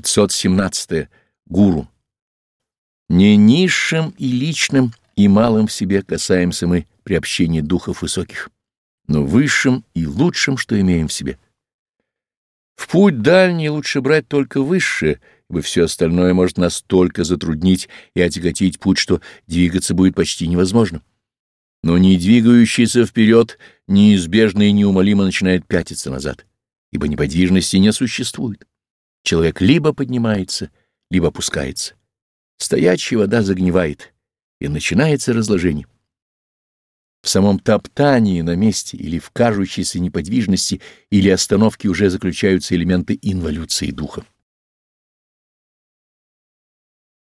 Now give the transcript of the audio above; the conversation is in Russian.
517. -е. Гуру. Не низшим и личным и малым в себе касаемся мы при общении духов высоких, но высшим и лучшим, что имеем в себе. В путь дальний лучше брать только высшее, ибо все остальное может настолько затруднить и отяготить путь, что двигаться будет почти невозможно. Но не двигающийся вперед неизбежно и неумолимо начинает пятиться назад, ибо неподвижности не существует. Человек либо поднимается, либо опускается. Стоячая вода загнивает, и начинается разложение. В самом топтании на месте или в кажущейся неподвижности или остановке уже заключаются элементы инволюции духа.